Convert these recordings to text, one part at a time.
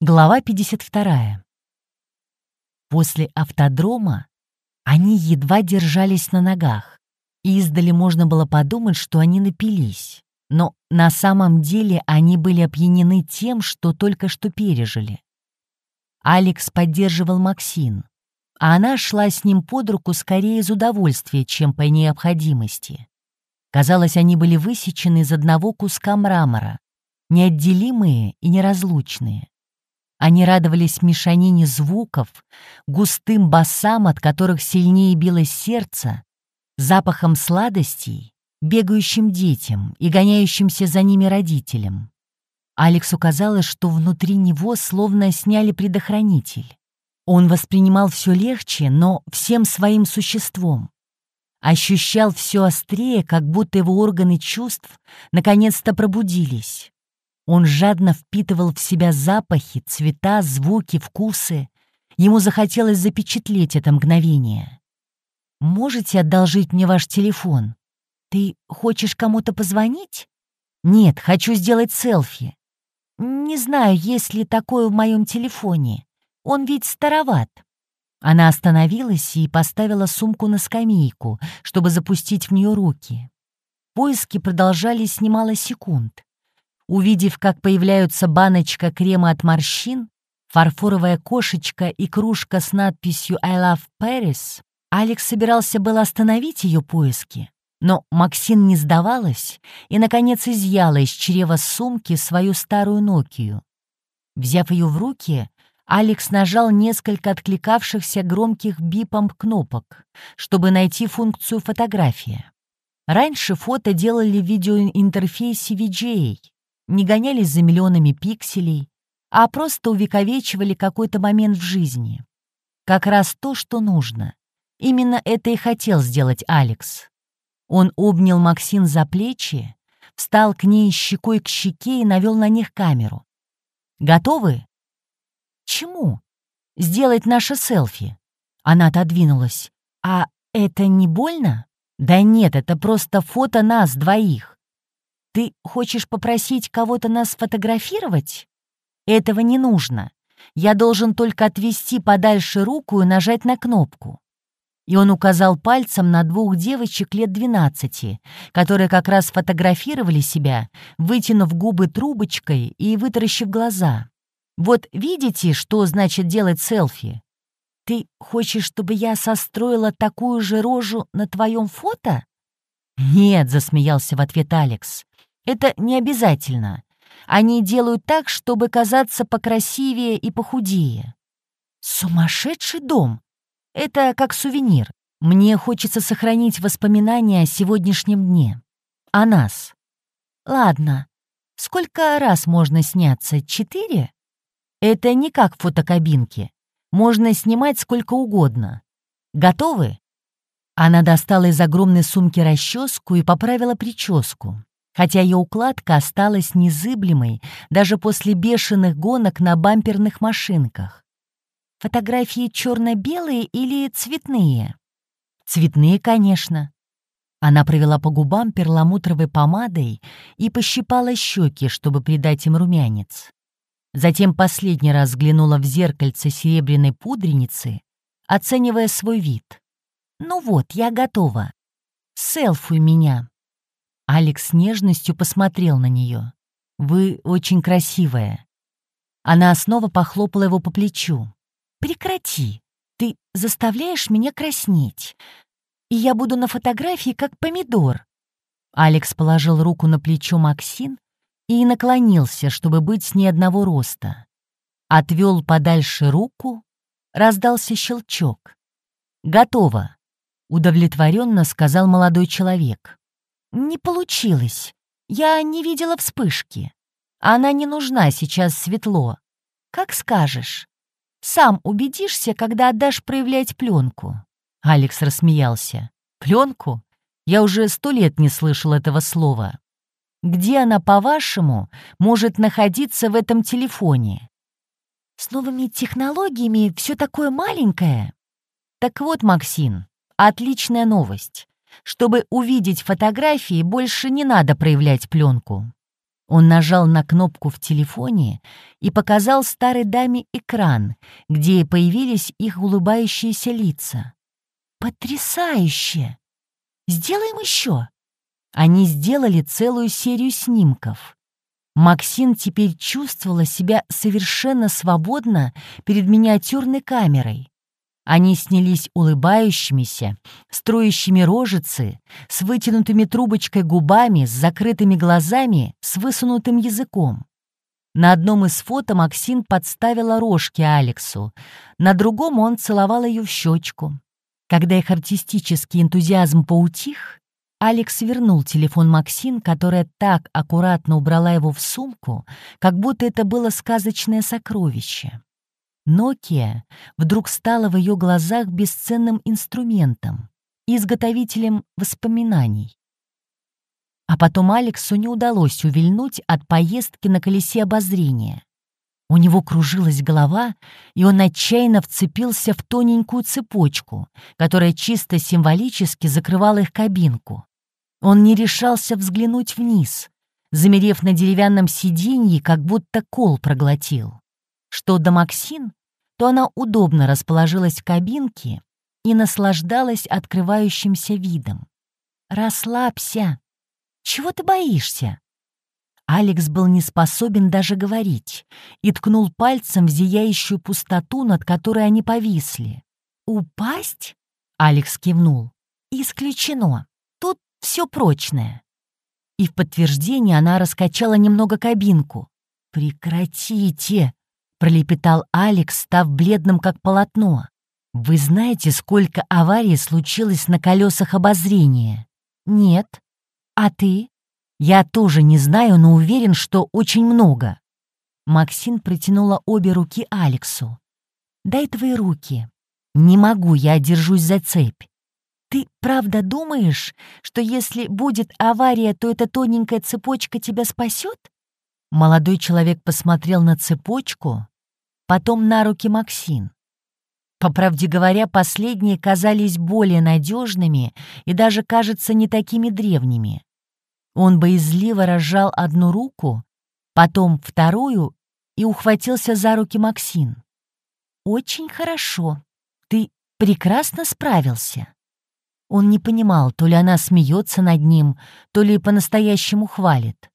Глава 52. После автодрома они едва держались на ногах, и издали можно было подумать, что они напились. Но на самом деле они были опьянены тем, что только что пережили. Алекс поддерживал Максин, а она шла с ним под руку скорее из удовольствия, чем по необходимости. Казалось, они были высечены из одного куска мрамора, неотделимые и неразлучные. Они радовались мешанине звуков, густым басам, от которых сильнее билось сердце, запахом сладостей, бегающим детям и гоняющимся за ними родителям. Алексу казалось, что внутри него словно сняли предохранитель. Он воспринимал все легче, но всем своим существом. Ощущал все острее, как будто его органы чувств наконец-то пробудились. Он жадно впитывал в себя запахи, цвета, звуки, вкусы. Ему захотелось запечатлеть это мгновение. «Можете одолжить мне ваш телефон? Ты хочешь кому-то позвонить?» «Нет, хочу сделать селфи. Не знаю, есть ли такое в моем телефоне. Он ведь староват». Она остановилась и поставила сумку на скамейку, чтобы запустить в нее руки. Поиски продолжались немало секунд. Увидев, как появляются баночка крема от морщин, фарфоровая кошечка и кружка с надписью «I love Paris», Алекс собирался было остановить ее поиски, но Максин не сдавалась и, наконец, изъяла из чрева сумки свою старую Нокию. Взяв ее в руки, Алекс нажал несколько откликавшихся громких бипом кнопок, чтобы найти функцию фотография. Раньше фото делали в видеоинтерфейсе VGA, не гонялись за миллионами пикселей, а просто увековечивали какой-то момент в жизни. Как раз то, что нужно. Именно это и хотел сделать Алекс. Он обнял Максин за плечи, встал к ней щекой к щеке и навел на них камеру. «Готовы?» «Чему?» «Сделать наше селфи». Она отодвинулась. «А это не больно?» «Да нет, это просто фото нас двоих. Ты хочешь попросить кого-то нас сфотографировать? Этого не нужно. Я должен только отвести подальше руку и нажать на кнопку. И он указал пальцем на двух девочек лет 12, которые как раз фотографировали себя, вытянув губы трубочкой и вытаращив глаза. Вот видите, что значит делать селфи? Ты хочешь, чтобы я состроила такую же рожу на твоем фото? Нет, засмеялся в ответ Алекс. Это не обязательно. Они делают так, чтобы казаться покрасивее и похудее. Сумасшедший дом! Это как сувенир. Мне хочется сохранить воспоминания о сегодняшнем дне. О нас. Ладно. Сколько раз можно сняться? Четыре? Это не как в фотокабинке. Можно снимать сколько угодно. Готовы? Она достала из огромной сумки расческу и поправила прическу хотя ее укладка осталась незыблемой даже после бешеных гонок на бамперных машинках. Фотографии черно-белые или цветные? Цветные, конечно. Она провела по губам перламутровой помадой и пощипала щеки, чтобы придать им румянец. Затем последний раз взглянула в зеркальце серебряной пудреницы, оценивая свой вид. «Ну вот, я готова. Селфуй меня». Алекс с нежностью посмотрел на нее. «Вы очень красивая». Она снова похлопала его по плечу. «Прекрати. Ты заставляешь меня краснеть. И я буду на фотографии как помидор». Алекс положил руку на плечо Максин и наклонился, чтобы быть с ней одного роста. Отвел подальше руку, раздался щелчок. «Готово», — удовлетворенно сказал молодой человек. «Не получилось. Я не видела вспышки. Она не нужна сейчас светло. Как скажешь. Сам убедишься, когда отдашь проявлять пленку». Алекс рассмеялся. «Пленку? Я уже сто лет не слышал этого слова. Где она, по-вашему, может находиться в этом телефоне?» «С новыми технологиями все такое маленькое». «Так вот, Максим, отличная новость. Чтобы увидеть фотографии, больше не надо проявлять пленку. Он нажал на кнопку в телефоне и показал старой даме экран, где появились их улыбающиеся лица. «Потрясающе! Сделаем еще!» Они сделали целую серию снимков. Максин теперь чувствовала себя совершенно свободно перед миниатюрной камерой. Они снялись улыбающимися, строящими рожицы, с вытянутыми трубочкой губами, с закрытыми глазами, с высунутым языком. На одном из фото Максин подставила рожки Алексу, на другом он целовал ее в щечку. Когда их артистический энтузиазм поутих, Алекс вернул телефон Максин, которая так аккуратно убрала его в сумку, как будто это было сказочное сокровище. Nokia вдруг стала в ее глазах бесценным инструментом, изготовителем воспоминаний. А потом Алексу не удалось увильнуть от поездки на колесе обозрения. У него кружилась голова, и он отчаянно вцепился в тоненькую цепочку, которая чисто символически закрывала их кабинку. Он не решался взглянуть вниз, замерев на деревянном сиденье, как будто кол проглотил. Что до Максин, то она удобно расположилась в кабинке и наслаждалась открывающимся видом. «Расслабься! Чего ты боишься?» Алекс был не способен даже говорить и ткнул пальцем в зияющую пустоту, над которой они повисли. «Упасть?» — Алекс кивнул. «Исключено. Тут все прочное». И в подтверждение она раскачала немного кабинку. «Прекратите!» Пролепетал Алекс, став бледным как полотно. «Вы знаете, сколько аварий случилось на колесах обозрения?» «Нет. А ты?» «Я тоже не знаю, но уверен, что очень много». Максин протянула обе руки Алексу. «Дай твои руки». «Не могу, я держусь за цепь». «Ты правда думаешь, что если будет авария, то эта тоненькая цепочка тебя спасет?» Молодой человек посмотрел на цепочку, потом на руки Максин. По правде говоря, последние казались более надежными и даже, кажется, не такими древними. Он боязливо разжал одну руку, потом вторую и ухватился за руки Максин. «Очень хорошо. Ты прекрасно справился». Он не понимал, то ли она смеется над ним, то ли по-настоящему хвалит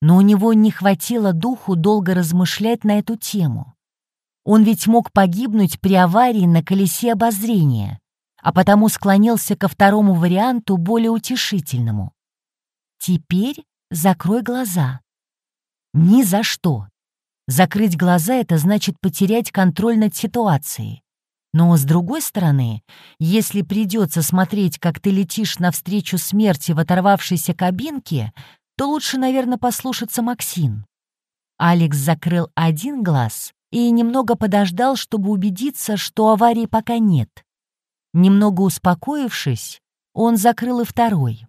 но у него не хватило духу долго размышлять на эту тему. Он ведь мог погибнуть при аварии на колесе обозрения, а потому склонился ко второму варианту, более утешительному. Теперь закрой глаза. Ни за что. Закрыть глаза — это значит потерять контроль над ситуацией. Но, с другой стороны, если придется смотреть, как ты летишь навстречу смерти в оторвавшейся кабинке, то лучше, наверное, послушаться Максин. Алекс закрыл один глаз и немного подождал, чтобы убедиться, что аварии пока нет. Немного успокоившись, он закрыл и второй.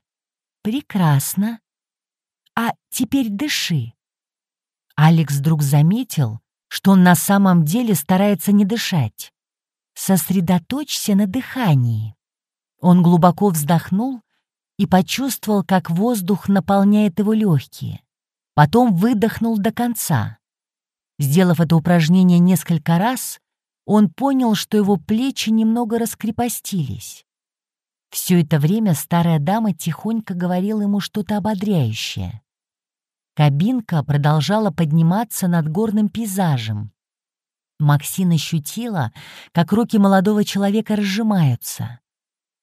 «Прекрасно. А теперь дыши». Алекс вдруг заметил, что он на самом деле старается не дышать. «Сосредоточься на дыхании». Он глубоко вздохнул и почувствовал, как воздух наполняет его легкие. Потом выдохнул до конца. Сделав это упражнение несколько раз, он понял, что его плечи немного раскрепостились. Все это время старая дама тихонько говорила ему что-то ободряющее. Кабинка продолжала подниматься над горным пейзажем. Максин ощутила, как руки молодого человека разжимаются.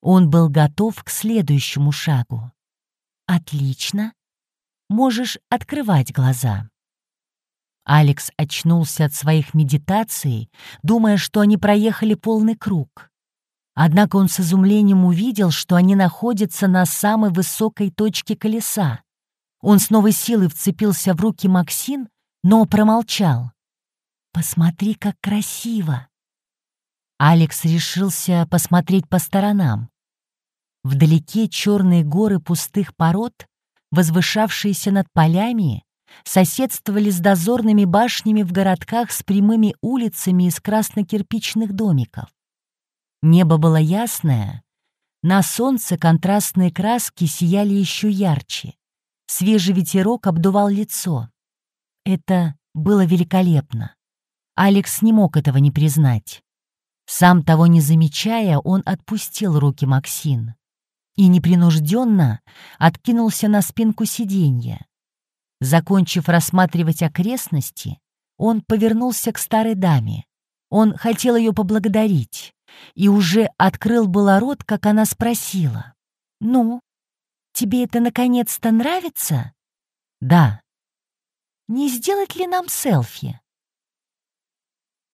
Он был готов к следующему шагу. «Отлично. Можешь открывать глаза». Алекс очнулся от своих медитаций, думая, что они проехали полный круг. Однако он с изумлением увидел, что они находятся на самой высокой точке колеса. Он с новой силой вцепился в руки Максин, но промолчал. «Посмотри, как красиво!» Алекс решился посмотреть по сторонам. Вдалеке черные горы пустых пород, возвышавшиеся над полями, соседствовали с дозорными башнями в городках с прямыми улицами из красно-кирпичных домиков. Небо было ясное, на солнце контрастные краски сияли еще ярче. Свежий ветерок обдувал лицо. Это было великолепно. Алекс не мог этого не признать. Сам того не замечая, он отпустил руки Максин и непринужденно откинулся на спинку сиденья. Закончив рассматривать окрестности, он повернулся к старой даме. Он хотел ее поблагодарить и уже открыл было рот, как она спросила. «Ну, тебе это наконец-то нравится?» «Да». «Не сделать ли нам селфи?»